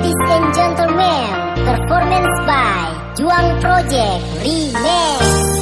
Ladies and gentlemen, performance by Juang Project Remix.